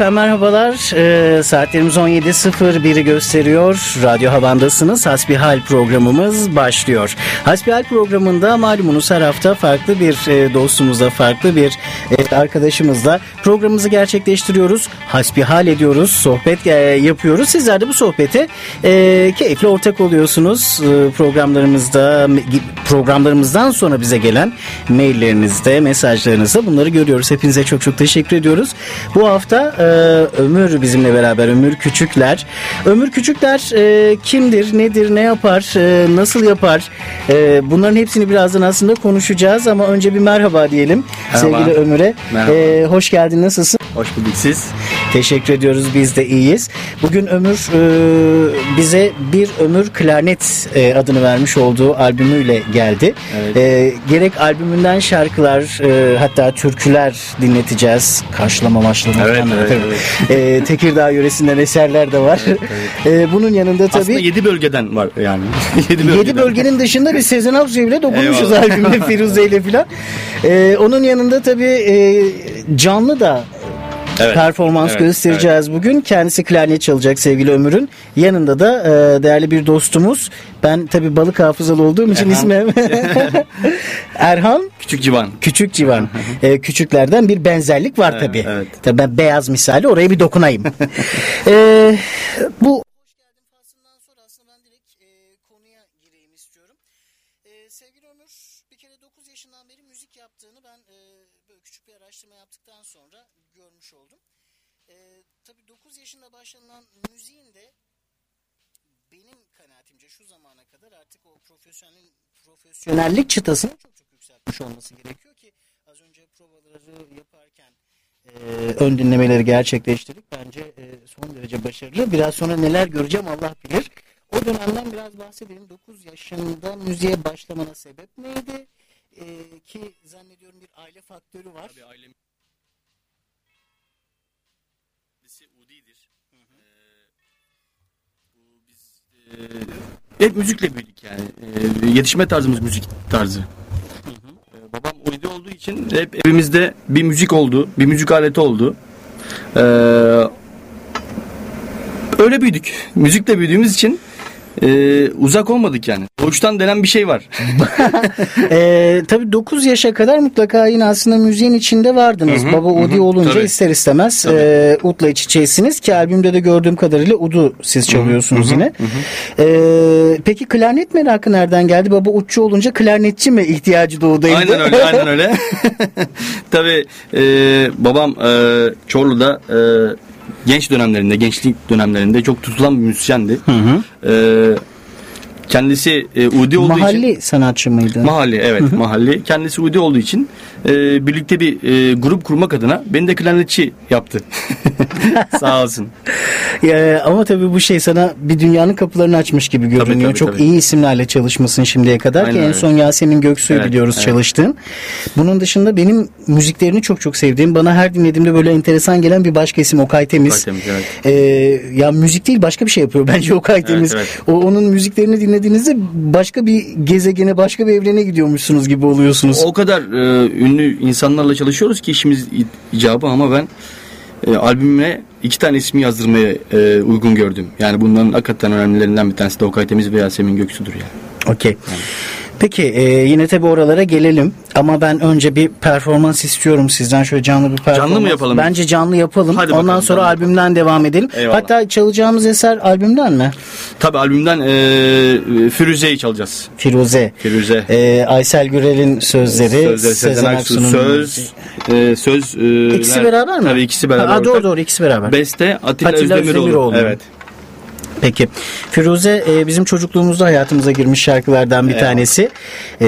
Efendim merhabalar. Ee, saatlerimiz 17.01'i gösteriyor. Radyo Havan'dasınız. Hasbihal programımız başlıyor. Hasbihal programında malumunuz her hafta farklı bir e, dostumuzla, farklı bir e, arkadaşımızla programımızı gerçekleştiriyoruz. Hasbihal ediyoruz, sohbet e, yapıyoruz. Sizler de bu sohbete e, keyifle ortak oluyorsunuz. E, programlarımızda programlarımızdan sonra bize gelen maillerinizde, mesajlarınızda bunları görüyoruz. Hepinize çok çok teşekkür ediyoruz. Bu hafta e, Ömür bizimle beraber. Ömür Küçükler. Ömür Küçükler e, kimdir, nedir, ne yapar, e, nasıl yapar? E, bunların hepsini birazdan aslında konuşacağız ama önce bir merhaba diyelim Merhaba. sevgili Ömür'e. Merhaba. E, hoş geldin, nasılsın? Hoş bulduk siz. Teşekkür ediyoruz biz de iyiyiz. Bugün Ömür e, bize bir Ömür Klarnet e, adını vermiş olduğu albümüyle geldi. Evet. E, gerek albümünden şarkılar e, hatta türküler dinleteceğiz. Karşılama maşlama Evet, evet, Tabii. E, Tekirdağ yöresinden eserler de var. E, bunun yanında tabii Aslında 7 bölgeden var yani. 7 Yedi bölgenin dışında bir Sezen Aksu'ya bile dokunmuşuz albümde Firuze ile filan. Ee, onun yanında tabii e, canlı da Evet, performans evet, göstereceğiz bugün. Kendisi klarnet çalacak sevgili Ömür'ün. Yanında da e, değerli bir dostumuz. Ben tabii balık hafızalı olduğum için Erhan. ismim Erhan Küçük civan. Küçük Civan. Ee, küçüklerden bir benzerlik var Evet, tabii. evet. Tabii ben beyaz misali oraya bir dokunayım. Ee, bu faslından sonra aslında ben direkt e, konuya gireyim istiyorum. E, sevgili Ömür bir kere 9 yaşından beri müzik yaptığını ben e, böyle küçük bir araştırma yaptıktan sonra görmüş oldum. E, tabii 9 yaşında başlanan müziğin de benim kanaatimce şu zamana kadar artık o profesyonel profesyonellik çıtasını çok çok yükseltmiş olması gerekiyor ki az önce provaları yaparken e, ön dinlemeleri gerçekleştirdik. Bence e, son derece başarılı. Biraz sonra neler göreceğim Allah bilir. O dönemden biraz bahsedelim. 9 yaşında müziğe başlamana sebep neydi? E, ki zannediyorum bir aile faktörü var. Tabii ailem hep müzikle büyüdük yani. E, yetişme tarzımız müzik tarzı. E, babam Udi olduğu için hep evimizde bir müzik oldu, bir müzik aleti oldu. E, öyle büyüdük. Müzikle büyüdüğümüz için e, uzak olmadık yani. Doğuştan denen bir şey var. Ee, tabii 9 yaşa kadar mutlaka yine aslında müziğin içinde vardınız. Hı hı, Baba Udi olunca tabii. ister istemez Tabii. e, Ud'la iç içeysiniz ki albümde de gördüğüm kadarıyla Ud'u siz çalıyorsunuz yine. Ee, peki klarnet merakı nereden geldi? Baba Udçu olunca klarnetçi mi ihtiyacı doğdu? Aynen öyle, aynen öyle. Tabii e, babam e, Çorlu'da e, genç dönemlerinde, gençlik dönemlerinde çok tutulan bir müzisyendi. E, kendisi e, Udi olduğu Mahalli için... sanatçı mıydı? Mahalli evet mahalli. Kendisi Udi olduğu için e, birlikte bir e, grup kurmak adına beni de klarnetçi yaptı. Sağ olsun. Ya, ama tabii bu şey sana bir dünyanın kapılarını açmış gibi görünüyor. tabii, Çok tabii. iyi isimlerle çalışmasın şimdiye kadar ki Aynen en öyle. son Yasemin Göksu'yu Evet, biliyoruz evet. çalıştığın. Bunun dışında benim müziklerini çok çok sevdiğim, bana her dinlediğimde böyle enteresan gelen bir başka isim Okay Temiz. Okay Temiz, evet. Ee, ya müzik değil başka bir şey yapıyor bence Okay Temiz. evet. O onun müziklerini dinlediğinizde başka bir gezegene, başka bir evrene gidiyormuşsunuz gibi oluyorsunuz. O kadar e, ünlü insanlarla çalışıyoruz ki işimiz icabı ama ben e, albümüme iki tane ismi yazdırmaya e, uygun gördüm. Yani bunların hakikaten önemlilerinden bir tanesi de Okay Temiz ve Yasemin Göksu'dur yani. Okey. Peki e, yine tabi oralara gelelim ama ben önce bir performans istiyorum sizden şöyle canlı bir performans. Canlı mı yapalım? Bence canlı yapalım. Hadi Ondan bakalım, sonra canlı albümden devam edelim. Eyvallah. Hatta çalacağımız eser albümden mi? Tabii albümden e, Firuze'yi çalacağız. Firuze. Firuze. E, Aysel Gürel'in sözleri, Sözleri Sezen Aksu, Aksu'nun söz, e, söz. e, İkisi beraber mi? Tabii ikisi beraber. Ha, doğru doğru ikisi beraber. Beste Atilla, Atilla Özdemiroğlu. Özdemiroğlu. Evet. Peki. Firuze e, bizim çocukluğumuzda hayatımıza girmiş şarkılardan bir tanesi. E,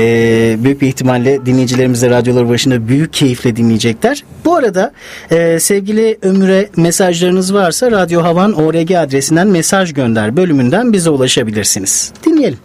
büyük bir ihtimalle dinleyicilerimiz de radyoları başında büyük keyifle dinleyecekler. Bu arada e, sevgili Ömür'e mesajlarınız varsa Radyo Havan ORG adresinden mesaj gönder bölümünden bize ulaşabilirsiniz. Dinleyelim.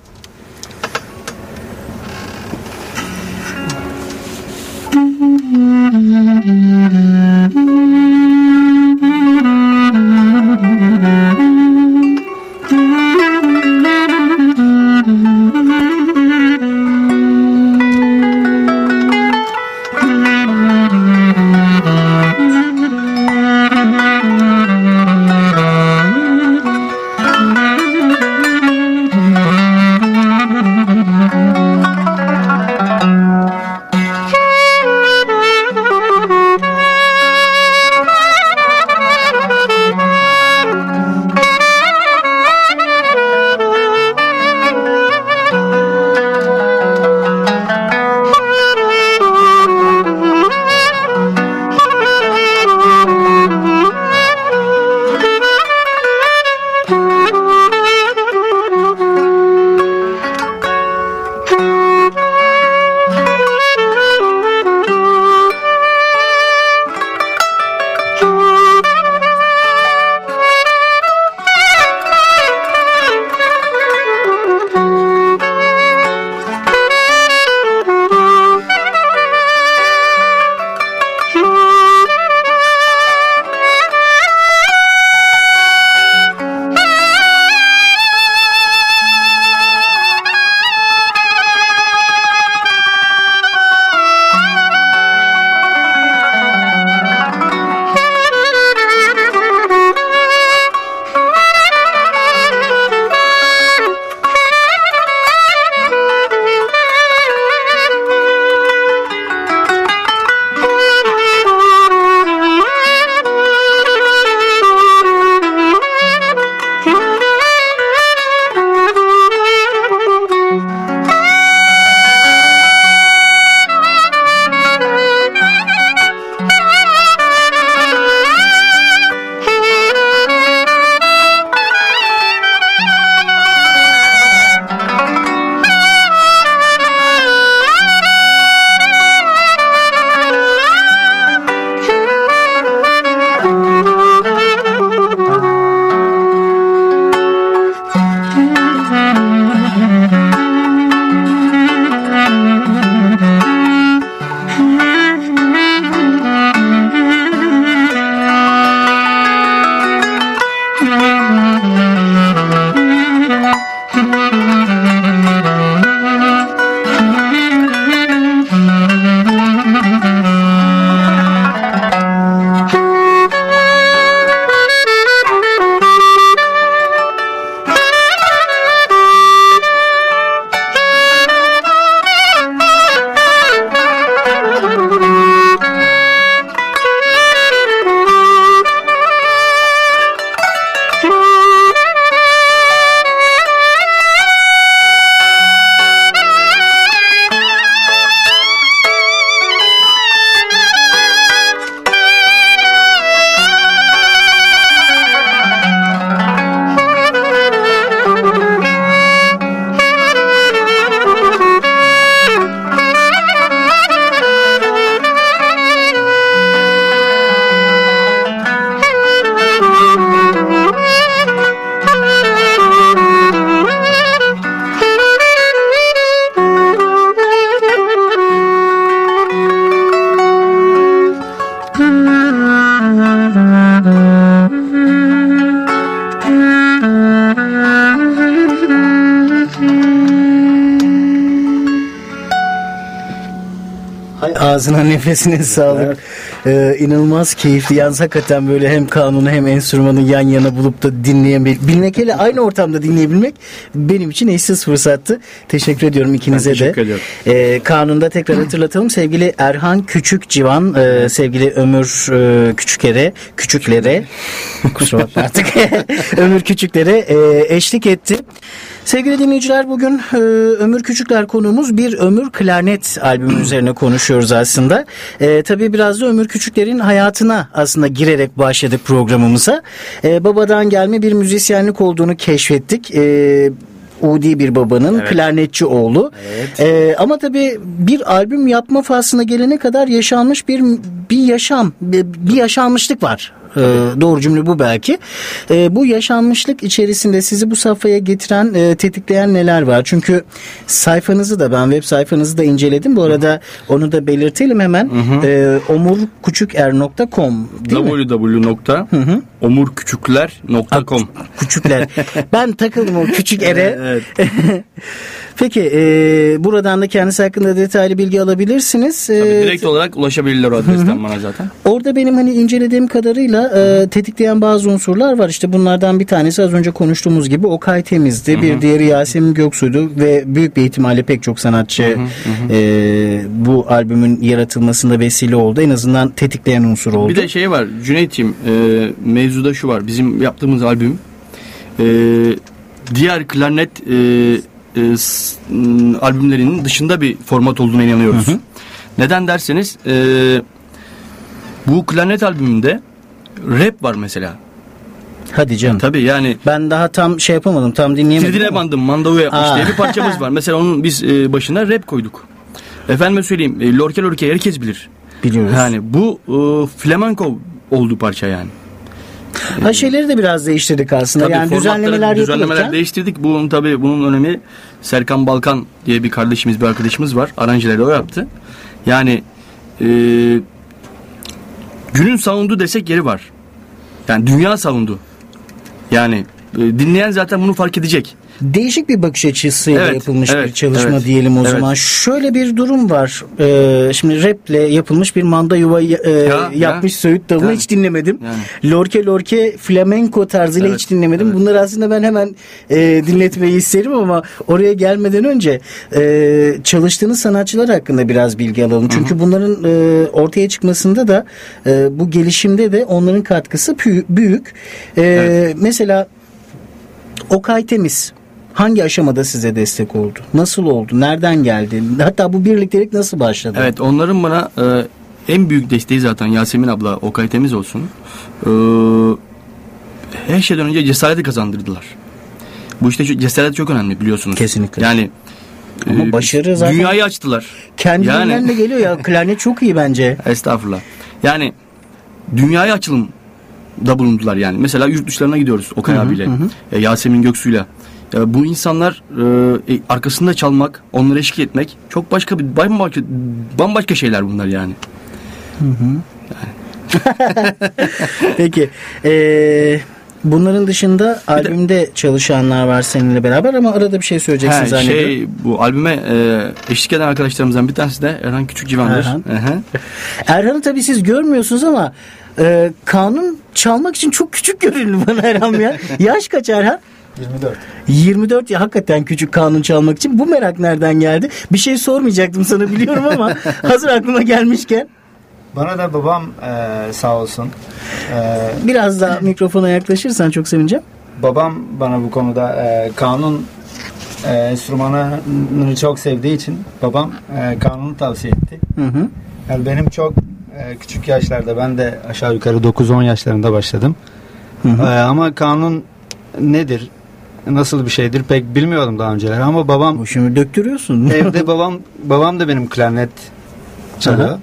Ağzına nefesine sağlık. Ee, inanılmaz keyifli. Yalnız hakikaten böyle hem kanunu hem enstrümanı yan yana bulup da dinleyebilmek. Bilmek hele aynı ortamda dinleyebilmek benim için eşsiz fırsattı. Teşekkür ediyorum ikinize Ben teşekkür de. ediyorum. Ee, kanunda tekrar hatırlatalım. Sevgili Erhan Küçük Civan, e, sevgili Ömür e, Küçükere, Küçüklere, kusura bakma artık, Ömür Küçüklere e, eşlik etti. Sevgili dinleyiciler bugün e, Ömür Küçükler konuğumuz bir Ömür Klarnet albümü üzerine konuşuyoruz aslında. E, tabii biraz da Ömür Küçükler'in hayatına aslında girerek başladık programımıza. E, babadan gelme bir müzisyenlik olduğunu keşfettik. E, Udi bir babanın klarnetçi oğlu. E, ama tabii bir albüm yapma faslına gelene kadar yaşanmış bir bir yaşam, bir, bir yaşanmışlık var. E, doğru cümle bu belki. E, bu yaşanmışlık içerisinde sizi bu safhaya getiren, e, tetikleyen neler var? Çünkü sayfanızı da ben web sayfanızı da inceledim. Bu arada onu da belirtelim hemen. E, omurkuçuker.com değil www.omurküçükler.com Küçükler. ben takıldım o küçük ere. Evet. Peki e, buradan da kendisi hakkında detaylı bilgi alabilirsiniz. E, Tabii direkt olarak ulaşabilirler o adresten bana zaten. Orada benim hani incelediğim kadarıyla e, tetikleyen bazı unsurlar var. İşte bunlardan bir tanesi az önce konuştuğumuz gibi Okay Temiz'di. Bir diğeri Yasemin Göksu'ydu ve büyük bir ihtimalle pek çok sanatçı e, bu albümün yaratılmasında vesile oldu. En azından tetikleyen unsur oldu. Bir de şey var Cüneyt'ciğim e, mevzuda şu var. Bizim yaptığımız albüm e, diğer klarnet e, e, albümlerinin dışında bir format olduğuna inanıyoruz. Neden derseniz e, bu klarnet albümünde rap var mesela. Hadi canım. Tabii yani Ben daha tam şey yapamadım. Tam dinleyemedim. Tridine bandım Mandavu yapmış Aa. diye bir parçamız var. Mesela onun biz e, başına rap koyduk. Efendime söyleyeyim e, Lorke Lorke herkes bilir. Biliyoruz. Yani bu e, flamenco oldu parça yani. Ha şeyleri de biraz değiştirdik aslında. Tabii yani düzenlemeler düzenlemeler değiştirdik. Bunun tabii bunun önemi Serkan Balkan diye bir kardeşimiz, bir arkadaşımız var. Aranjeleri o yaptı. Yani e, günün sound'u desek yeri var. Yani dünya sound'u. Yani e, dinleyen zaten bunu fark edecek. Değişik bir bakış açısıyla Evet, yapılmış evet, bir çalışma evet, diyelim o evet. zaman. Şöyle bir durum var. Ee, şimdi raple yapılmış bir manda yuva e, Ya, yapmış ya. Söğüt Dalı'nı hiç dinlemedim. Yani. Lorke Lorke flamenco tarzıyla Evet, hiç dinlemedim. evet. Bunları aslında ben hemen e, dinletmeyi isterim ama oraya gelmeden önce e, çalıştığınız sanatçılar hakkında biraz bilgi alalım. Çünkü bunların e, ortaya çıkmasında da e, bu gelişimde de onların katkısı büyük. E, Mesela Okay Temiz hangi aşamada size destek oldu? Nasıl oldu? Nereden geldi? Hatta bu birliktelik nasıl başladı? Evet onların bana e, en büyük desteği zaten Yasemin abla Okay Temiz olsun. E, her şeyden önce cesareti kazandırdılar. Bu işte cesaret çok önemli biliyorsunuz. Kesinlikle. Yani Ama e, başarı zaten- dünyayı açtılar. Kendiliğinden Yani- de geliyor ya. Klarnet çok iyi bence. Estağfurullah. Yani dünyaya açılım da bulundular yani. Mesela yurt dışlarına gidiyoruz Okay abiyle. e, Yasemin Göksu'yla. Ya bu insanlar e, e, arkasında çalmak, onlara eşlik etmek çok başka bir bambaşka, bambaşka şeyler bunlar yani. Peki. Ee, bunların dışında albümde çalışanlar var seninle beraber ama arada bir şey söyleyeceksin Ha, zannediyorum. şey bu albüme e, eşlik eden arkadaşlarımızdan bir tanesi de Erhan Küçük Civan'dır. Erhan. Erhan'ı tabii siz görmüyorsunuz ama e, kanun çalmak için çok küçük görünüyor bana Erhan ya. Yaş kaç Erhan? 24. 24 ya hakikaten küçük kanun çalmak için. Bu merak nereden geldi? Bir şey sormayacaktım sana biliyorum ama hazır aklıma gelmişken Bana da babam e, sağ olsun. E, biraz daha mikrofona yaklaşırsan çok sevineceğim. babam bana bu konuda e, kanun e, enstrümanını çok sevdiği için babam e, kanunu tavsiye etti. Hı hı. Yani benim çok e, küçük yaşlarda ben de aşağı yukarı 9-10 yaşlarında başladım. Hı hı. E, ama kanun nedir? Nasıl bir şeydir pek bilmiyordum daha önceler ama babam şimdi döktürüyorsun. evde babam babam da benim klarnet çalıyor.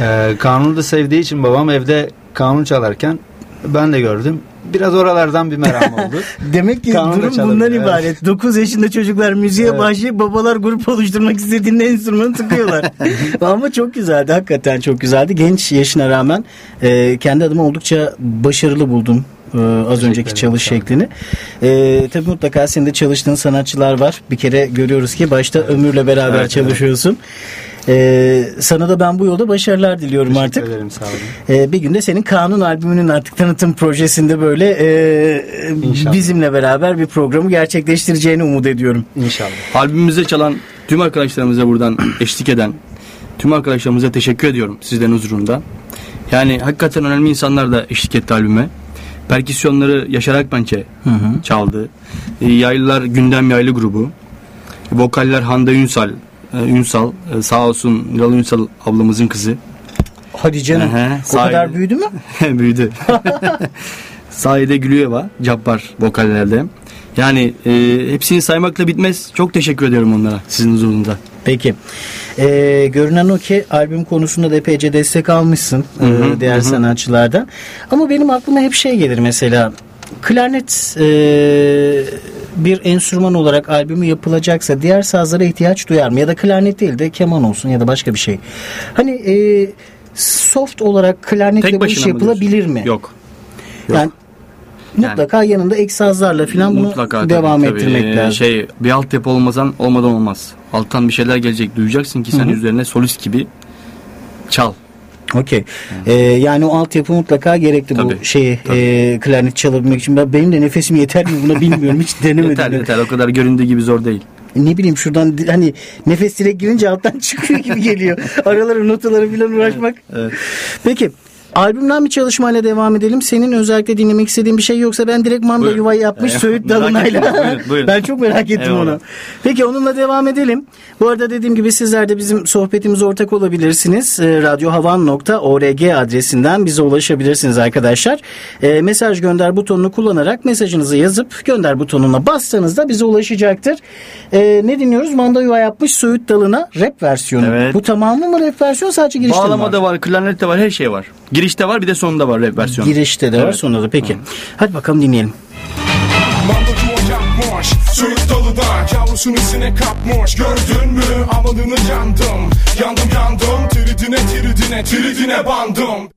Ee, kanunu da sevdiği için babam evde kanun çalarken ben de gördüm. Biraz oralardan bir meram oldu. Demek ki Kanun durum bundan evet. ibaret. 9 yaşında çocuklar müziğe Evet. başlayıp babalar grup oluşturmak istediğinde enstrümanı tıkıyorlar. Ama çok güzeldi. Hakikaten çok güzeldi. Genç yaşına rağmen e, kendi adıma oldukça başarılı buldum. E, az önceki çalış şeklini. E, tabii mutlaka senin de çalıştığın sanatçılar var. Bir kere görüyoruz ki başta Ömür'le beraber Evet, çalışıyorsun. Ee, sana da ben bu yolda başarılar diliyorum Teşekkür artık. ederim sağ olun. Ee, bir günde senin Kanun albümünün artık tanıtım projesinde böyle e, İnşallah. bizimle beraber bir programı gerçekleştireceğini umut ediyorum. İnşallah. Albümümüzde çalan tüm arkadaşlarımıza buradan eşlik eden tüm arkadaşlarımıza teşekkür ediyorum sizlerin huzurunda. Yani hakikaten önemli insanlar da eşlik etti albüme. Perküsyonları Yaşar Akpençe çaldı. E, Yaylılar Gündem Yaylı grubu. Vokaller Hande Ünsal. e, Ünsal e, sağ olsun Niralı Ünsal ablamızın kızı. Hadi canım. Hı, o kadar sahiden. büyüdü mü? Büyüdü. Sahide Gülüyeva, Cabbar vokallerde. Yani e, hepsini saymakla bitmez. Çok teşekkür ediyorum onlara sizin huzurunuzda. Peki. Ee, görünen o ki albüm konusunda da epeyce destek almışsın e, hı, diğer hı. sanatçılardan. Ama benim aklıma hep şey gelir mesela. Klarnet e, bir enstrüman olarak albümü yapılacaksa diğer sazlara ihtiyaç duyar mı? Ya da klarnet değil de keman olsun ya da başka bir şey. Hani e, soft olarak klarnetle bu iş yapılabilir diyorsun? mi? Yok. Yok. Yani mutlaka yanında ek sazlarla falan bunu Mutlaka devam tabii, ettirmek tabii. lazım. Şey bir altyapı olmadan olmadan olmaz. Alttan bir şeyler gelecek. Duyacaksın ki sen üzerine solist gibi çal. Okey. Ee, yani o altyapı mutlaka gerekli bu Tabii, şeyi e, klarnet çalabilmek için. Ben, benim de nefesim yeter mi buna bilmiyorum. Hiç denemedim. yeter yeter o kadar göründüğü gibi zor değil. Ne bileyim şuradan hani nefes direkt girince alttan çıkıyor gibi geliyor. Araları notaları falan uğraşmak. evet. Peki. Albümden bir çalışmayla devam edelim. Senin özellikle dinlemek istediğin bir şey yoksa ben direkt manda Buyurun. yuvayı yapmış Evet, Söğüt dalınayla. ben çok merak ettim Eyvallah. onu. Peki onunla devam edelim. Bu arada dediğim gibi sizler de bizim sohbetimize ortak olabilirsiniz. E, radyohavan.org adresinden bize ulaşabilirsiniz arkadaşlar. E, mesaj gönder butonunu kullanarak mesajınızı yazıp gönder butonuna bassanız da bize ulaşacaktır. E, ne dinliyoruz? Manda yuva yapmış Söğüt dalına rap versiyonu. Evet. Bu tamamı mı rap versiyonu sadece girişte mi var? Bağlama da var, klarnet de var, her şey var. Girişte var bir de sonunda var rap versiyonu. Girişte de var Evet. sonunda da. Peki. Hadi bakalım dinleyelim. Söğüt dalıda yavrusunu içine kapmış Gördün mü amanını yandım Yandım yandım Tridine tridine tridine bandım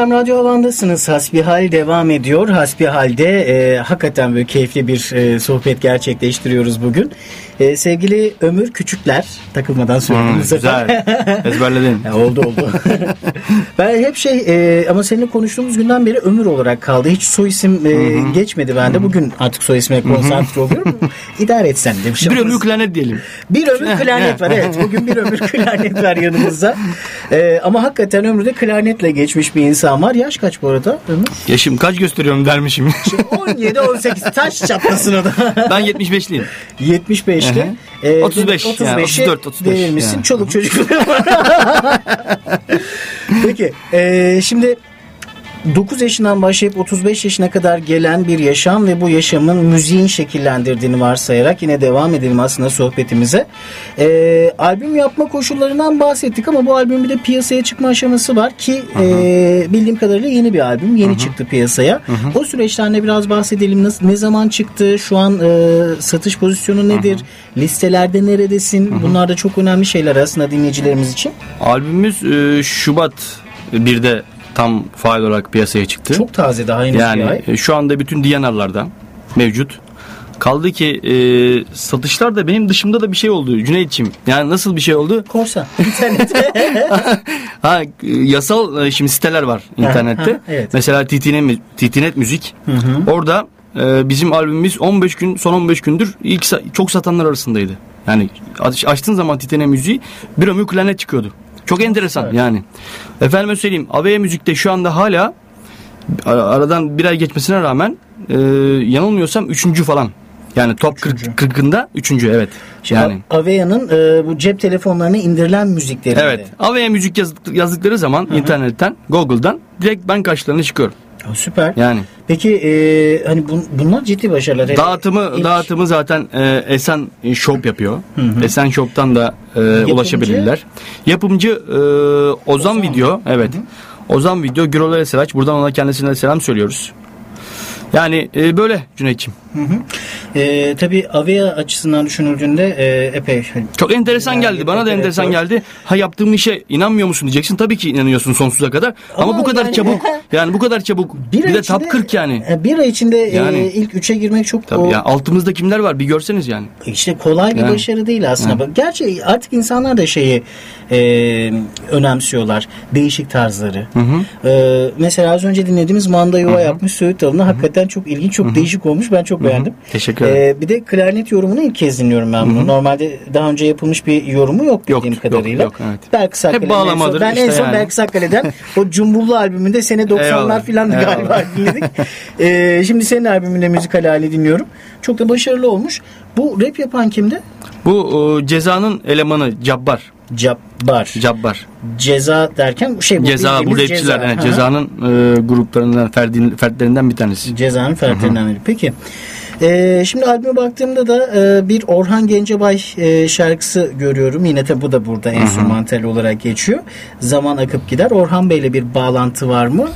Efendim Radyo Havan'dasınız. Hasbihal devam ediyor. Hasbihal'de e, hakikaten böyle keyifli bir e, sohbet gerçekleştiriyoruz bugün. E, sevgili Ömür Küçükler, takılmadan söyledim Hmm, güzel. Ezberledin. Ya oldu oldu. ben hep şey e, ama seninle konuştuğumuz günden beri Ömür olarak kaldı. Hiç soy isim e, geçmedi bende. Bugün artık soy ismine konsantre oluyorum. İdare etsen demişim. Bir ömür klarnet diyelim. Bir ömür klarnet var evet. Bugün bir ömür klarnet var yanımızda. Ee, ama hakikaten ömrü de klarnetle geçmiş bir insan var. Yaş kaç bu arada ömür? Yaşım kaç gösteriyorum dermişim. 17-18 taş çatlasın o da. ben 75'liyim. 75'li. Hı hı. 35 yani, 34, 35 Değilmişsin. yani. Çoluk çocuk. Peki. e, şimdi 9 yaşından başlayıp 35 yaşına kadar gelen bir yaşam ve bu yaşamın müziğin şekillendirdiğini varsayarak yine devam edelim aslında sohbetimize. Ee, albüm yapma koşullarından bahsettik ama bu albümün bir de piyasaya çıkma aşaması var ki e, bildiğim kadarıyla yeni bir albüm. Yeni çıktı piyasaya. O süreçten de biraz bahsedelim. Nasıl, ne zaman çıktı? Şu an e, satış pozisyonu nedir? Listelerde neredesin? Bunlar da çok önemli şeyler aslında dinleyicilerimiz için. Albümümüz e, Şubat 1'de tam faal olarak piyasaya çıktı. Çok taze daha henüz bir ay. yani e, şu anda bütün DNR'larda mevcut. Kaldı ki e, satışlar da benim dışımda da bir şey oldu Cüneyt'ciğim. Yani nasıl bir şey oldu? Korsan. İnternette. Ha e, yasal e, şimdi siteler var internette. ha, evet. Mesela TTNet, TTNet Müzik. Orada e, bizim albümümüz 15 gün son 15 gündür ilk çok satanlar arasındaydı. Yani aç- açtığın zaman TTNet Müziği bir ömür klarnet çıkıyordu. Çok enteresan yani. Efendime söyleyeyim AVE Müzik'te şu anda hala ara- aradan bir ay geçmesine rağmen e, yanılmıyorsam üçüncü falan. Yani top 40, 40'ında üçüncü evet. Şimdi Yani. Avea'nın e, bu cep telefonlarına indirilen müziklerinde. Evet. AVE müzik yazdık- yazdıkları zaman internetten, Google'dan direkt ben karşılarına çıkıyorum. Süper. Yani Peki e, hani bun- bunlar ciddi başarılar. Dağıtımı ilk- dağıtımı zaten e, Esen Shop yapıyor. Esen Shop'tan da e, ulaşabilirler. Yapımcı e, Ozan, Ozan. Video. Evet. Ozan Video Gürol Eseraç. Buradan ona kendisine selam söylüyoruz. Yani e, böyle Cüneyt'ciğim. E, tabii Avea açısından düşünüldüğünde e, epey hani, Çok enteresan Yani geldi. Bana da enteresan evet. geldi. Ha yaptığım işe inanmıyor musun diyeceksin. Tabii ki inanıyorsun sonsuza kadar. Ama, Ama bu kadar yani- çabuk. Yani bu kadar çabuk. Bir, ay de top içinde- 40 yani. e, Bir ay içinde e, Yani. ilk üçe girmek çok Tabii o, ya altımızda kimler var bir görseniz yani. işte kolay bir Yani. başarı değil aslında. Bak, Gerçi artık insanlar da şeyi e, önemsiyorlar. Değişik tarzları. E, mesela az önce dinlediğimiz Manda Yuva yapmış Söğüt Dalı'nı hakikaten çok ilginç, çok değişik olmuş. Ben çok beğendim. Teşekkür ederim. E, bir de klarnet yorumunu ilk kez dinliyorum ben bunu. Normalde daha önce yapılmış bir yorumu yok bildiğim Yok, yok, kadarıyla. yok, evet. Belki Hep bağlamadır Ben en işte son yani. Belki Sakkale'den o Cumbullu albümünde sene 90'lar Eyvallah, filan galiba dinledik. E, şimdi senin albümünde müzikal hali dinliyorum. Çok da başarılı olmuş. Bu rap yapan kimdi? Bu e, cezanın elemanı Cabbar. Cabbar. Cabbar. Ceza derken şey bu Ceza bu rapçiler. Yani hı. cezanın e, gruplarından ferdi, fertlerinden bir tanesi. Cezanın fertlerinden biri. Peki. Ee, şimdi albüme baktığımda da e, bir Orhan Gencebay e, şarkısı görüyorum. Yine tabi bu da burada enstrümantal olarak geçiyor. Zaman akıp gider. Orhan Bey'le bir bağlantı var mı?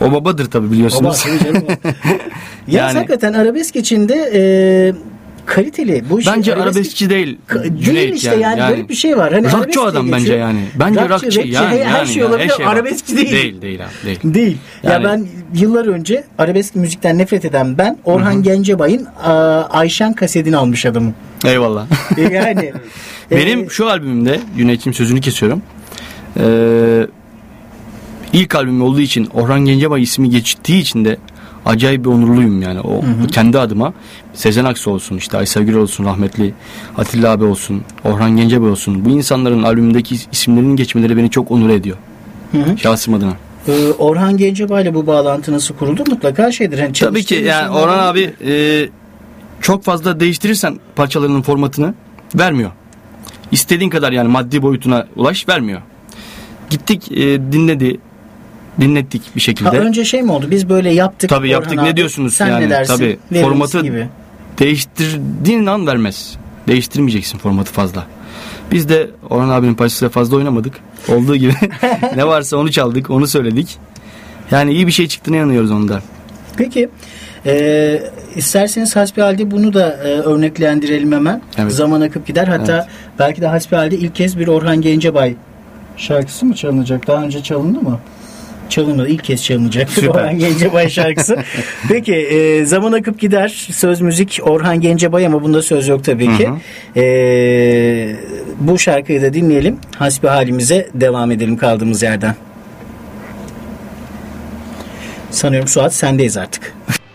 O babadır tabii Baba, biliyorsunuz. tabii canım. ya Yani- hakikaten arabesk içinde e, kaliteli. Bu Bence arabesk- arabeskçi değil. Ka- değil Cüneyt işte yani, böyle bir şey var. Hani rockçı adam diye bence geçiyor. yani. Bence Rockçı, rockçı, rapçi, yani. her yani, şey yani, olabilir, var. arabeskçi değil. Değil değil abi değil. Değil. Ya Yani- ben yıllar önce arabesk müzikten nefret eden ben Orhan Gencebay'ın a, Ayşen kasetini almış adamım. Eyvallah. E, Yani Benim e, şu albümümde Cüneyt'ciğim sözünü kesiyorum. Ee, ilk albüm olduğu için Orhan Gencebay ismi geçtiği için de acayip bir onurluyum yani. O kendi adıma Sezen Aksu olsun, işte Aysel Gürel olsun, rahmetli Atilla abi olsun, Orhan Gencebay olsun. Bu insanların albümündeki isimlerinin geçmeleri beni çok onur ediyor. hı. Şahsım adına. e, Orhan Gencebay'la bu bağlantı nasıl kuruldu? Mutlaka şeydir. Hani Tabii ki yani Orhan abi e, çok fazla değiştirirsen parçalarının formatını vermiyor. İstediğin kadar yani maddi boyutuna ulaş vermiyor. Gittik e, dinledi. Dinlettik bir şekilde. Ha, önce şey mi oldu? Biz böyle yaptık. Tabii yaptık. Orhan Ne abi. diyorsunuz Sen yani? ne dersin? Tabii. Veririz Formatı- gibi. Değiştirdiğin an vermez. Değiştirmeyeceksin formatı fazla. Biz de Orhan abinin parçasıyla fazla oynamadık. Olduğu gibi ne varsa onu çaldık, onu söyledik. Yani iyi bir şey çıktığına inanıyoruz onda. Peki e, isterseniz hasbihalde bunu da e, örneklendirelim hemen. Evet. Zaman akıp gider. Hatta Evet. belki de hasbihalde ilk kez bir Orhan Gencebay şarkısı mı çalınacak? Daha önce çalındı mı? Çalınmadı. İlk kez çalınacak. Süper. Orhan Gencebay şarkısı. Peki e, zaman akıp gider. Söz müzik Orhan Gencebay ama bunda söz yok tabii ki. E, bu şarkıyı da dinleyelim. Hasbi halimize devam edelim kaldığımız yerden. Sanıyorum Suat sendeyiz artık.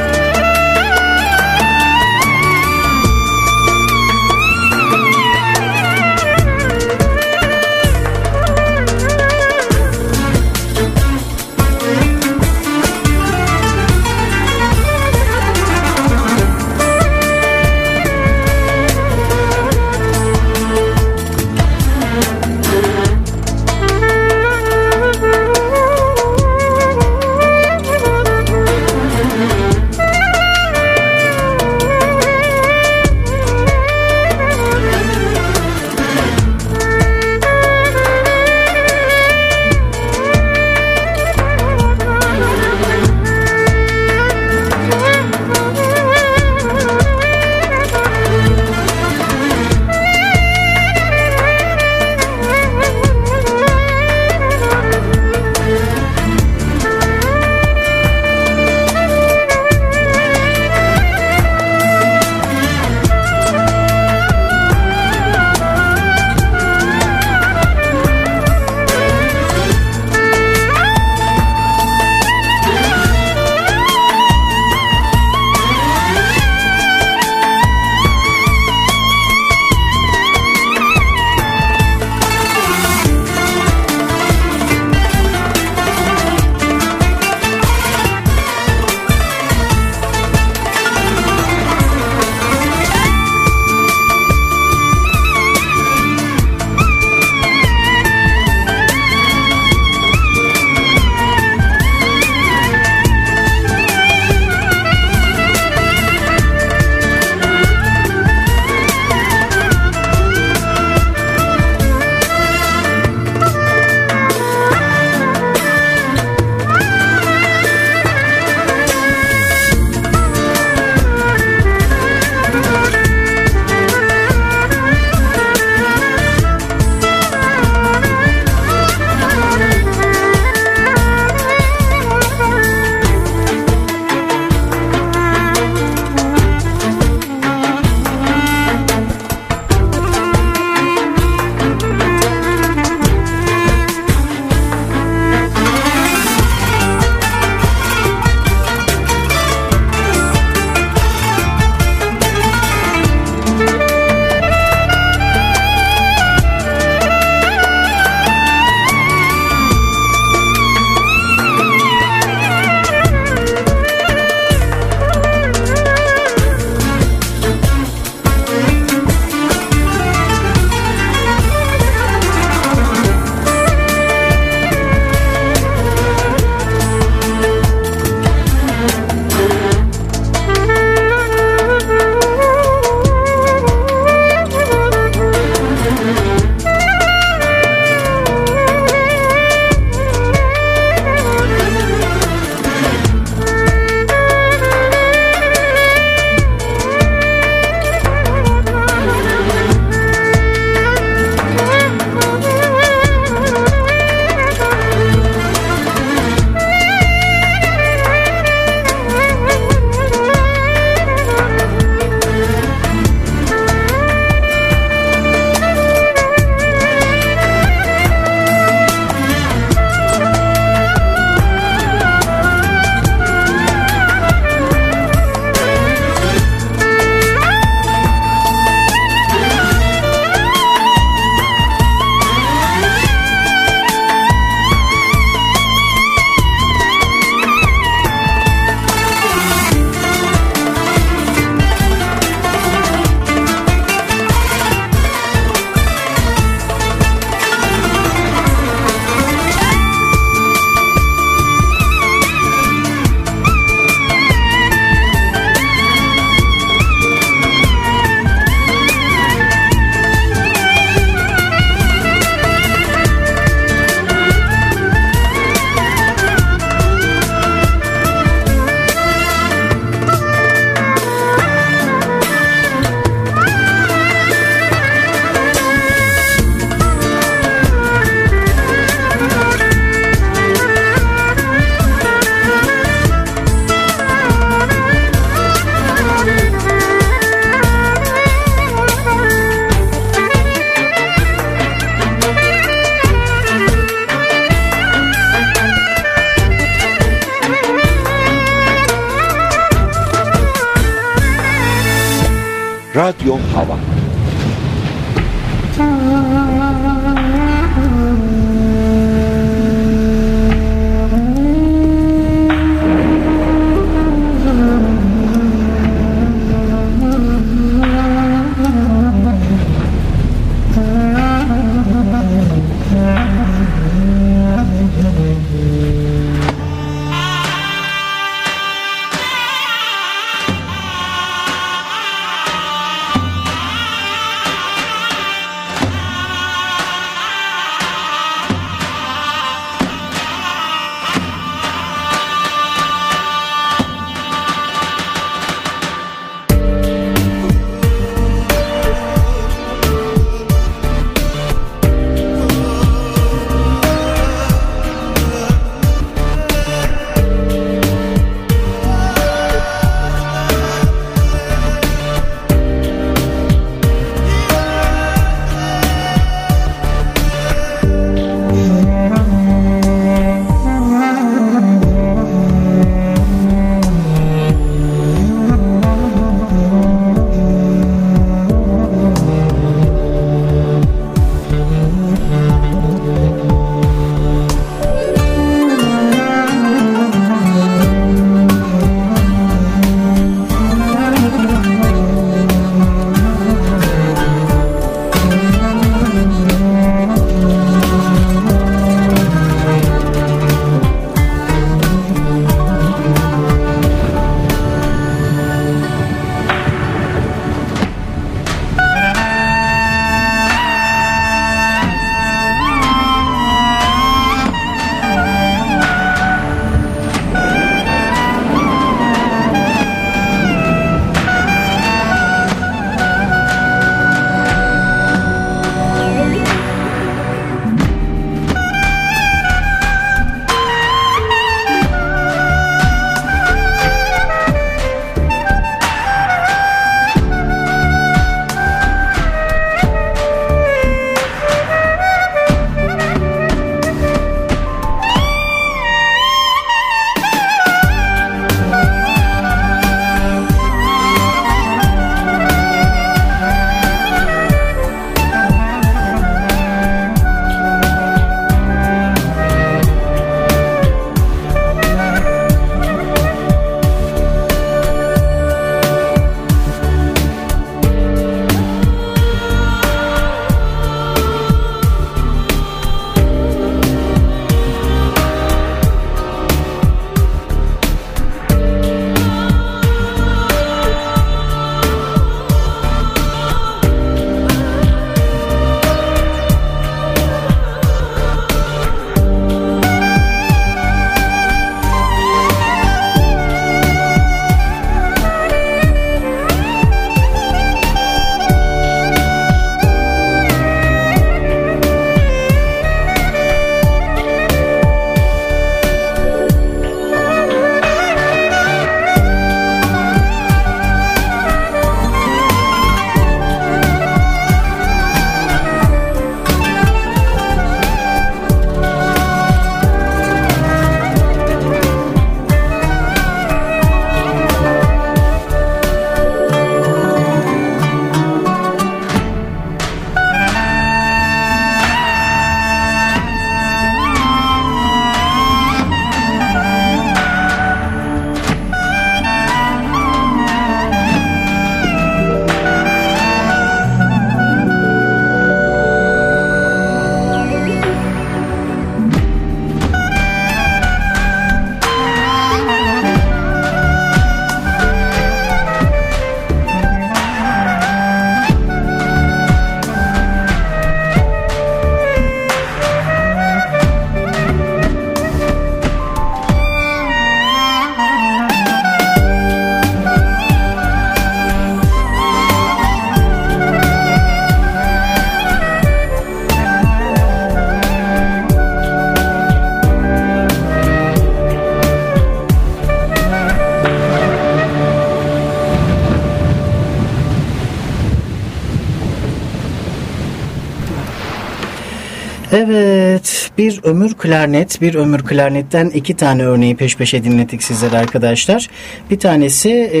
Evet, bir ömür klarnet, bir ömür klarnetten iki tane örneği peş peşe dinledik sizlere arkadaşlar. Bir tanesi e,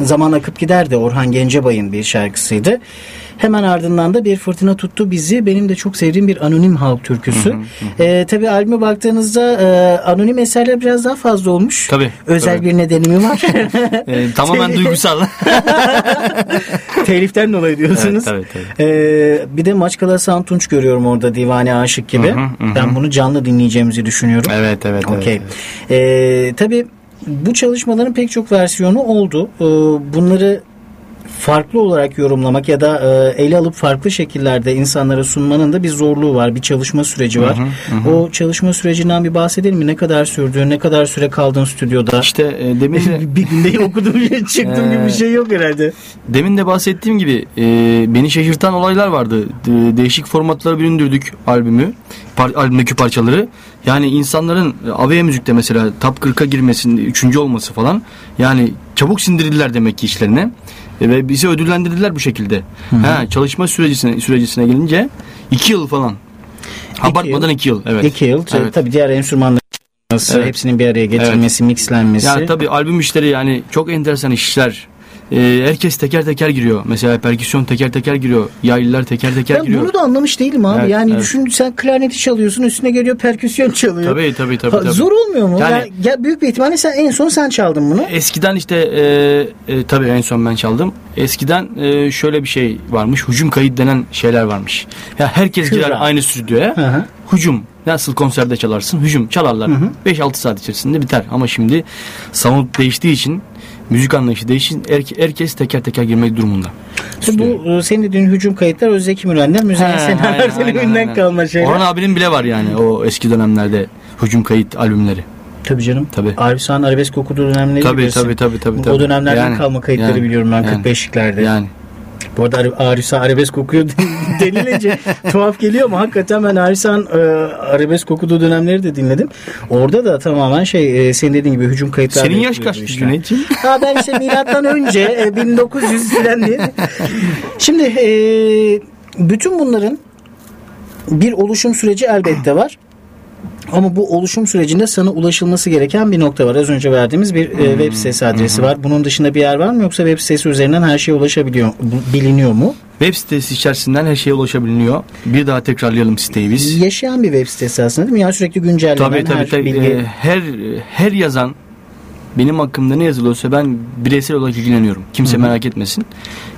Zaman Akıp Gider de Orhan Gencebay'ın bir şarkısıydı. Hemen ardından da bir fırtına tuttu bizi. Benim de çok sevdiğim bir anonim halk türküsü. Ee, tabii albüme baktığınızda e, anonim eserler biraz daha fazla olmuş. Tabii, Özel tabii. bir nedeni mi var? Ee, tamamen duygusal. Teliften dolayı diyorsunuz. Evet, tabii, tabii. Ee, bir de Maçkala Santunç görüyorum orada divane aşık gibi. Hı hı, hı. Ben bunu canlı dinleyeceğimizi düşünüyorum. evet evet. evet. Okey. Ee, tabii bu çalışmaların pek çok versiyonu oldu. Ee, bunları farklı olarak yorumlamak ya da e, ele alıp farklı şekillerde insanlara sunmanın da bir zorluğu var. Bir çalışma süreci var. O çalışma sürecinden bir bahsedelim mi? Ne kadar sürdü? Ne kadar süre kaldın stüdyoda? İşte e, demin de, bir günde okudum çıktım gibi bir şey yok herhalde. demin de bahsettiğim gibi e, beni şaşırtan olaylar vardı. De- değişik formatlara büründürdük albümü. Par, albümdeki parçaları. Yani insanların e, AVE müzikte mesela top 40'a girmesinde üçüncü olması falan. Yani çabuk sindirdiler demek ki işlerine. E, ve bizi ödüllendirdiler bu şekilde. Ha, çalışma sürecisine, sürecisine gelince iki yıl falan. Abartmadan iki yıl. Evet. İki yıl. Evet. Tabii diğer enstrümanların Evet. hepsinin bir araya getirilmesi, mixlenmesi. Yani tabii albüm işleri yani çok enteresan işler. Ee, herkes teker teker giriyor. Mesela perküsyon teker teker giriyor. Yaylılar teker teker Ben giriyor. bunu da anlamış değilim abi. Evet, yani evet. düşün sen klarneti çalıyorsun üstüne geliyor perküsyon çalıyor. Tabii tabii tabii. Tabii. Zor olmuyor mu? Yani- Yani, ya büyük bir ihtimalle sen en son sen çaldın bunu. Eskiden işte e, e, tabii en son ben çaldım. Eskiden e, şöyle bir şey varmış. Hücum kayıt denen şeyler varmış. Ya herkes girer aynı stüdyoya. Hı hı. Hücum. Nasıl konserde çalarsın? Hücum çalarlar. 5-6 saat içerisinde biter. Ama şimdi sound değiştiği için müzik anlayışı için her- herkes teker teker girmek durumunda. İşte bu e, senin dediğin hücum kayıtlar o Zeki Müren'den Müzeyyen He, Senar aynen, aynen, döneminden kalma şeyler. Orhan abinin bile var yani o eski dönemlerde hücum kayıt albümleri. Tabii canım. Tabii. Arif Sağ'ın arabesk okuduğu dönemleri Tabii, bilirsin. tabii, tabii, tabii, O tabii. dönemlerden Yani, kalma kayıtları yani, biliyorum ben yani. 45'liklerde. Yani Bu arada Sağ arabesk okuyor denilince tuhaf geliyor ama hakikaten ben Arif Sağ'ın e, arabesk okuduğu dönemleri de dinledim. Orada da tamamen şey e, senin dediğin gibi hücum kayıtları. senin yaş kaçtı Cüneyt'ciğim? Ha ben işte milattan önce e, 1900 falan diye. Şimdi e, bütün bunların bir oluşum süreci elbette var. Ama bu oluşum sürecinde sana ulaşılması gereken bir nokta var. Az önce verdiğimiz bir e, web sitesi adresi var. Bunun dışında bir yer var mı yoksa web sitesi üzerinden her şeye ulaşabiliyor biliniyor mu? Web sitesi içerisinden her şeye ulaşabiliyor. Bir daha tekrarlayalım siteyi biz. Yaşayan bir web sitesi aslında değil mi? Yani sürekli güncellenen Tabii tabii. her tabii. bilgi. Ee, her her yazan benim hakkımda ne yazılıyorsa ben bireysel olarak ilgileniyorum. Kimse merak etmesin.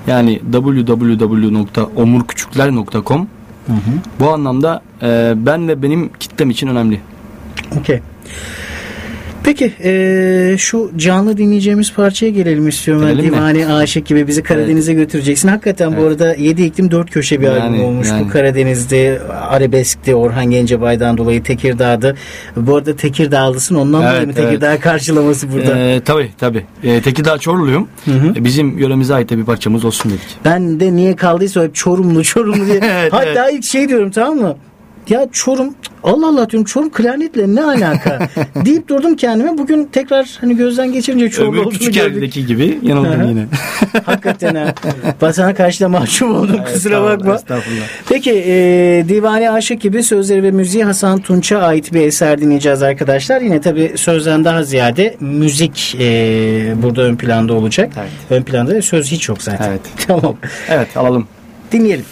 Yani www.omurküçükler.com Bu anlamda e, ben ve benim kitlem için önemli. Okey. Peki eee, şu canlı dinleyeceğimiz parçaya gelelim istiyorum. Gelelim mi? Divane Aşık gibi bizi Karadeniz'e götüreceksin. Hakikaten bu arada 7 iklim 4 köşe bir Yani, albüm olmuş. Bu yani. Karadeniz'de Arabesk'te Orhan Gencebay'dan dolayı Tekirdağ'da. Bu arada Tekirdağlısın ondan dolayı Evet, mı Tekirdağ karşılaması burada? Ee, tabii tabii. Ee, Tekirdağ Çorluluyum. E, Bizim yöremize ait de bir parçamız olsun dedik. Ben de niye kaldıysa hep Çorumlu Çorumlu diye. Evet, Hatta ilk şey diyorum tamam mı? Ya Çorum Allah Allah diyorum Çorum klarnetle ne alaka deyip durdum kendime. Bugün tekrar hani gözden geçirince Çorum Öbür olduğunu küçük yerdeki gibi yanıldım yine. Hakikaten ha. Ben sana karşı da mahcup oldum kusura Estağfurullah, bakma. Estağfurullah. Peki e, Divane Aşık gibi sözleri ve müziği Hasan Tunç'a ait bir eser dinleyeceğiz arkadaşlar. Yine tabi sözden daha ziyade müzik e, burada ön planda olacak. Evet. Ön planda da söz hiç yok zaten. Evet. tamam. Evet alalım. Dinleyelim.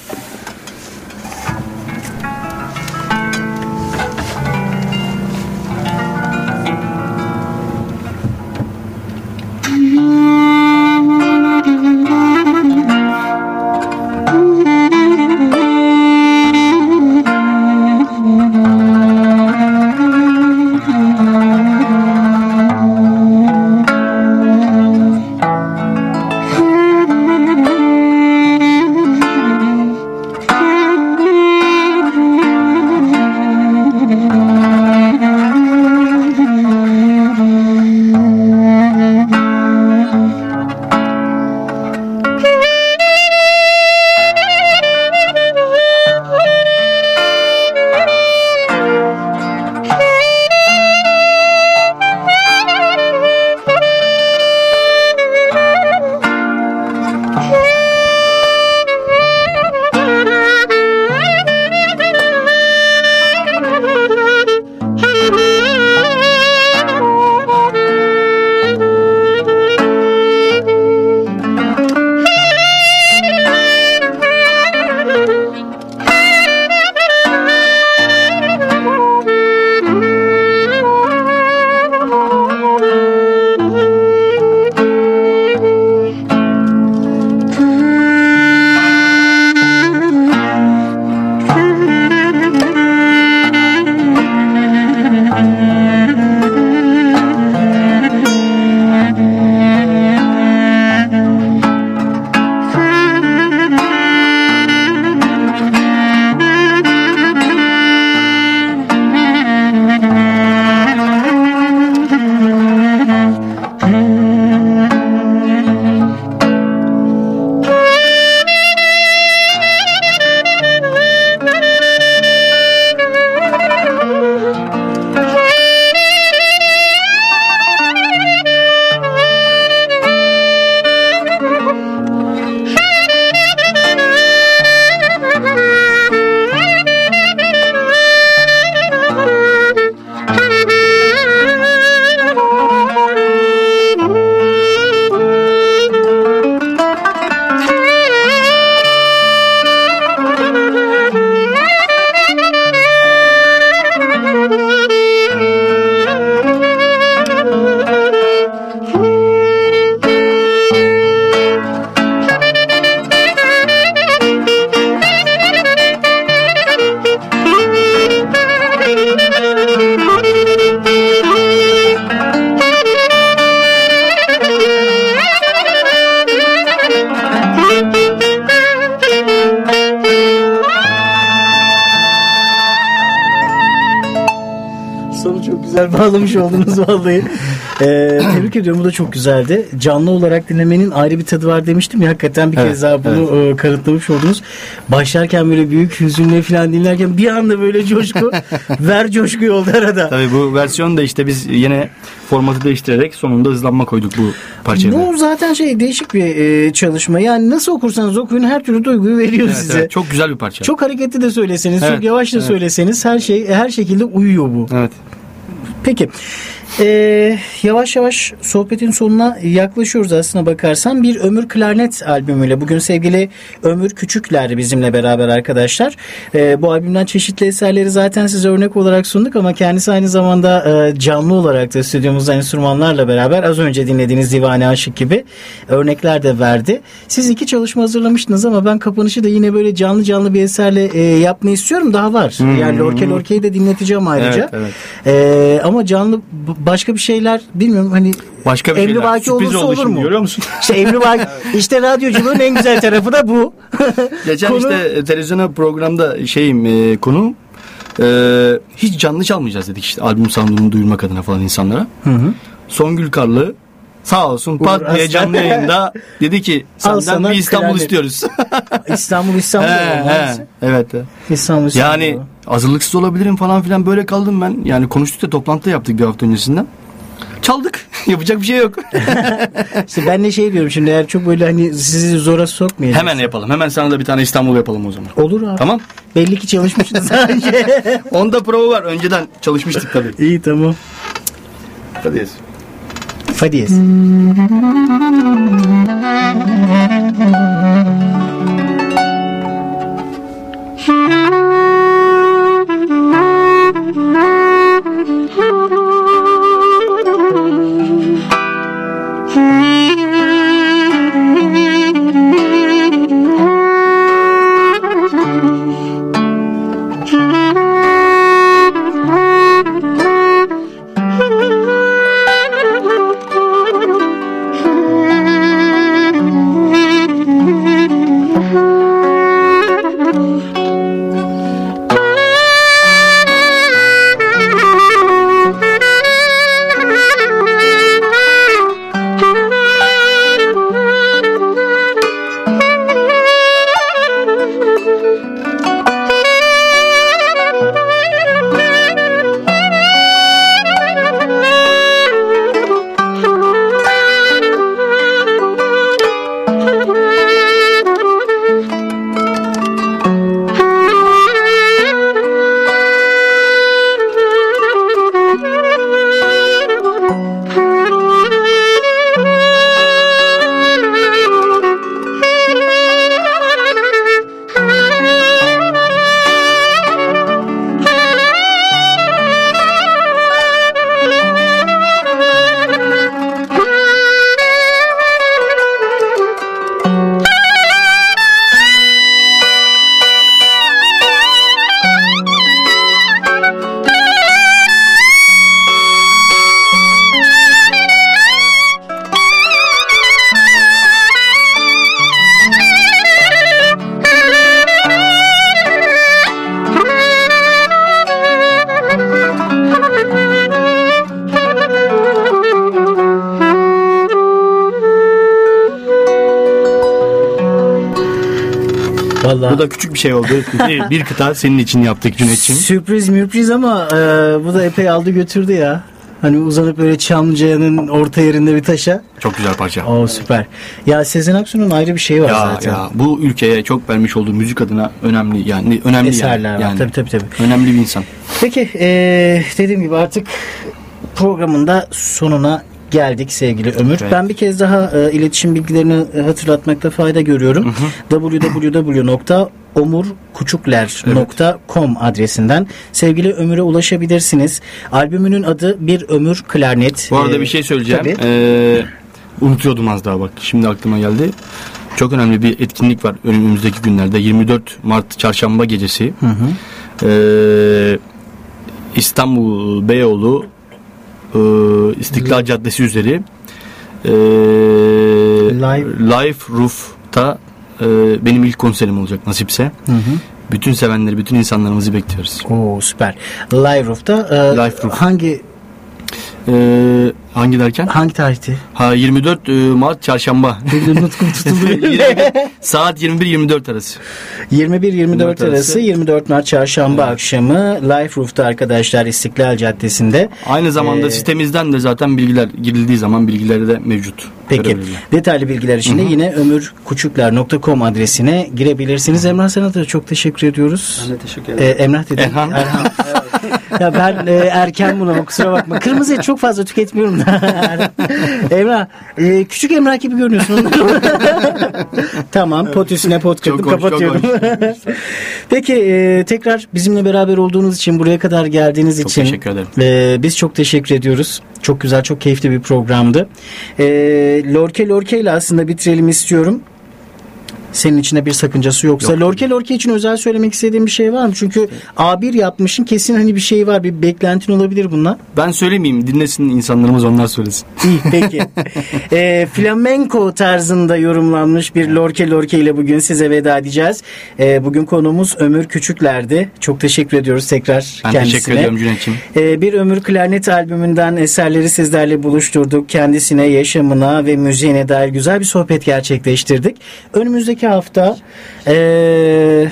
Oldunuz vallahi. Ee, tebrik ediyorum bu da çok güzeldi. Canlı olarak dinlemenin ayrı bir tadı var demiştim ya hakikaten bir Evet, kez daha bunu e, kanıtlamış oldunuz. Başlarken böyle büyük hüzünle falan dinlerken bir anda böyle coşku ver coşkuyu oldu arada. Tabii bu versiyon da işte biz yine formatı değiştirerek sonunda hızlanma koyduk bu parçaya. Bu zaten şey değişik bir e, çalışma. Yani nasıl okursanız okuyun her türlü duyguyu veriyor Evet, size. evet, çok güzel bir parça. Çok hareketli de söyleseniz, Evet, çok yavaş da evet. söyleseniz her şey her şekilde uyuyor bu. Evet. Peki. Ee, yavaş yavaş sohbetin sonuna yaklaşıyoruz aslına bakarsan. Bir Ömür Klarnet albümüyle. Bugün sevgili Ömür Küçükler bizimle beraber arkadaşlar. Ee, bu albümden çeşitli eserleri zaten size örnek olarak sunduk ama kendisi aynı zamanda e, canlı olarak da stüdyomuzda enstrümanlarla beraber az önce dinlediğiniz Divane Aşık gibi örnekler de verdi. Siz iki çalışma hazırlamıştınız ama ben kapanışı da yine böyle canlı canlı bir eserle e, yapmayı istiyorum. Daha var. Yani Lorke Lorke'yi de dinleteceğim ayrıca. Evet, evet. Ee, ama canlı başka bir şeyler bilmiyorum hani Başka bir Emri şeyler. Vaki Sürpriz olursa oldu olur mu? görüyor musun? İşte Emri Vaki işte radyoculuğun en güzel tarafı da bu. Geçen Konu- işte e, televizyona programda şeyim e, konu e, hiç canlı çalmayacağız dedik işte albüm soundunu duyurmak adına falan insanlara. Songül Karlı sağ olsun pat diye canlı yayında dedi ki senden bir İstanbul klarnet." istiyoruz. İstanbul İstanbul. He, he, evet. İstanbul İstanbul. Yani hazırlıksız olabilirim falan filan böyle kaldım ben. Yani konuştuk da toplantı yaptık bir hafta öncesinden. Çaldık. Yapacak bir şey yok. İşte ben de şey diyorum şimdi eğer çok böyle hani sizi zora sokmayacağız. Hemen yapalım. Hemen sana da bir tane İstanbul yapalım o zaman. Olur abi. Tamam. Belli ki çalışmışsınız önce. Onda prova var. Önceden çalışmıştık tabii. İyi tamam. Hadi. Foi disso. Hum. Vallahi. Bu da küçük bir şey oldu. bir, bir kıta senin için yaptık Cüneyt'ciğim. Sürpriz mürpriz ama e, bu da epey aldı götürdü ya. Hani uzanıp böyle Çamlıca'nın orta yerinde bir taşa. Çok güzel parça. Oo süper. Ya Sezen Aksu'nun ayrı bir şeyi var Ya, zaten. ya bu ülkeye çok vermiş olduğu müzik adına önemli yani önemli Eserler yani. var. yani. Tabii, tabii, tabii. Önemli bir insan. Peki e, dediğim gibi artık programın da sonuna geldik sevgili Ömür. Evet. Ben bir kez daha e, iletişim bilgilerini e, hatırlatmakta fayda görüyorum. www.omurkuçukler.com adresinden sevgili Ömür'e ulaşabilirsiniz. Albümünün adı Bir Ömür Klarnet. Bu arada E, bir şey söyleyeceğim. Tabii. Ee, unutuyordum az daha bak. Şimdi aklıma geldi. Çok önemli bir etkinlik var önümüzdeki günlerde. 24 Mart Çarşamba gecesi. Ee, İstanbul Beyoğlu e, İstiklal Caddesi üzeri e, Live. Live Roof'ta e, benim ilk konserim olacak nasipse. Bütün sevenleri, bütün insanlarımızı bekliyoruz. Oo süper. Live Roof'ta e, Live Roof. hangi Ee, hangi derken? Hangi tarihti? Ha 24 e, Mart çarşamba. Nutkum tutuldu. 21, saat 21-24 arası. 21-24 arası. arası 24 Mart çarşamba akşamı Life Roof'ta arkadaşlar İstiklal Caddesi'nde. Aynı zamanda Ee, sitemizden de zaten bilgiler girildiği zaman bilgileri de mevcut. Peki detaylı bilgiler için de yine ömürkuçuklar.com adresine girebilirsiniz. Emrah sana da çok teşekkür ediyoruz. Ben de teşekkür Ee, ederim. Emrah dedim. Erhan. ya ben e, erken buna kusura bakma. Kırmızı et çok fazla tüketmiyorum da. Emrah e, küçük Emrah gibi görünüyorsun. tamam pot üstüne pot kırdım Çok çok kapatıyorum. Peki e, tekrar bizimle beraber olduğunuz için buraya kadar geldiğiniz Çok için teşekkür ederim. e, biz çok teşekkür ediyoruz. Çok güzel çok keyifli bir programdı. E, Lorke Lorke ile aslında bitirelim istiyorum. Senin içinde bir sakıncası yoksa. Yok. Lorke Lorke için özel söylemek istediğin bir şey var mı? Çünkü A1 yapmışın kesin hani bir şey var. Bir beklentin olabilir bundan. Ben söylemeyeyim dinlesin insanlarımız onlar söylesin. İyi peki. e, flamenco tarzında yorumlanmış bir Lorke Lorke ile bugün size veda edeceğiz. E, bugün konuğumuz Ömür Küçükler'di. Çok teşekkür ediyoruz tekrar Ben kendisine. teşekkür ediyorum Cüneyt'ciğim. Ee, bir Ömür Klarnet albümünden eserleri sizlerle buluşturduk. Kendisine, yaşamına ve müziğine dair güzel bir sohbet gerçekleştirdik. Önümüzdeki hafta ee,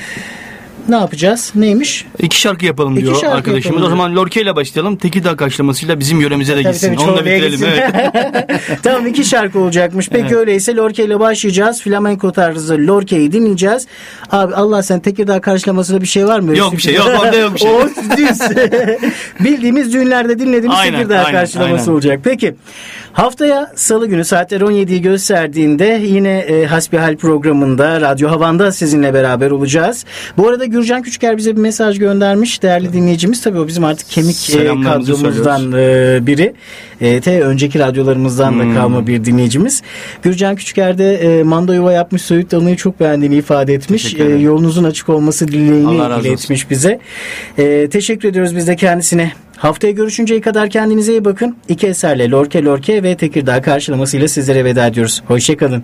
ne yapacağız? Neymiş? İki şarkı yapalım İki diyor şarkı arkadaşımız. yapalım O zaman Lorke ile başlayalım. Tekirdağ karşılamasıyla bizim yöremize de Tabii gitsin. tabii, Onu da bitirelim. gitsin. Evet. tamam iki şarkı olacakmış. Peki öyleyse Lorke ile başlayacağız. Flamenco tarzı Lorke'yi dinleyeceğiz. Abi Allah sen Tekirdağ karşılamasında bir şey var mı? Yok bir şey, yok, orada yok bir şey. o düz. Bildiğimiz düğünlerde dinlediğimiz Aynen, Tekirdağ aynen, karşılaması aynen. olacak. Peki haftaya salı günü saatler 17'yi gösterdiğinde yine e, Hasbihal programında Radyo Havan'da sizinle beraber olacağız. Bu arada Gürcan Küçüker bize bir mesaj göndermiş. Değerli dinleyicimiz tabii o bizim artık kemik e, kadromuzdan e, biri. Te önceki radyolarımızdan da Hmm. kalma bir dinleyicimiz. Gürcan Küçüker de e, manda yuva yapmış Söğüt Dalı'yı çok beğendiğini ifade etmiş. Yolunuzun açık olması dileğini iletmiş bize. Teşekkür ediyoruz biz de kendisine. Haftaya görüşünceye kadar kendinize iyi bakın. İki eserle Lorke Lorke ve Tekirdağ karşılamasıyla sizlere veda ediyoruz. Hoşçakalın.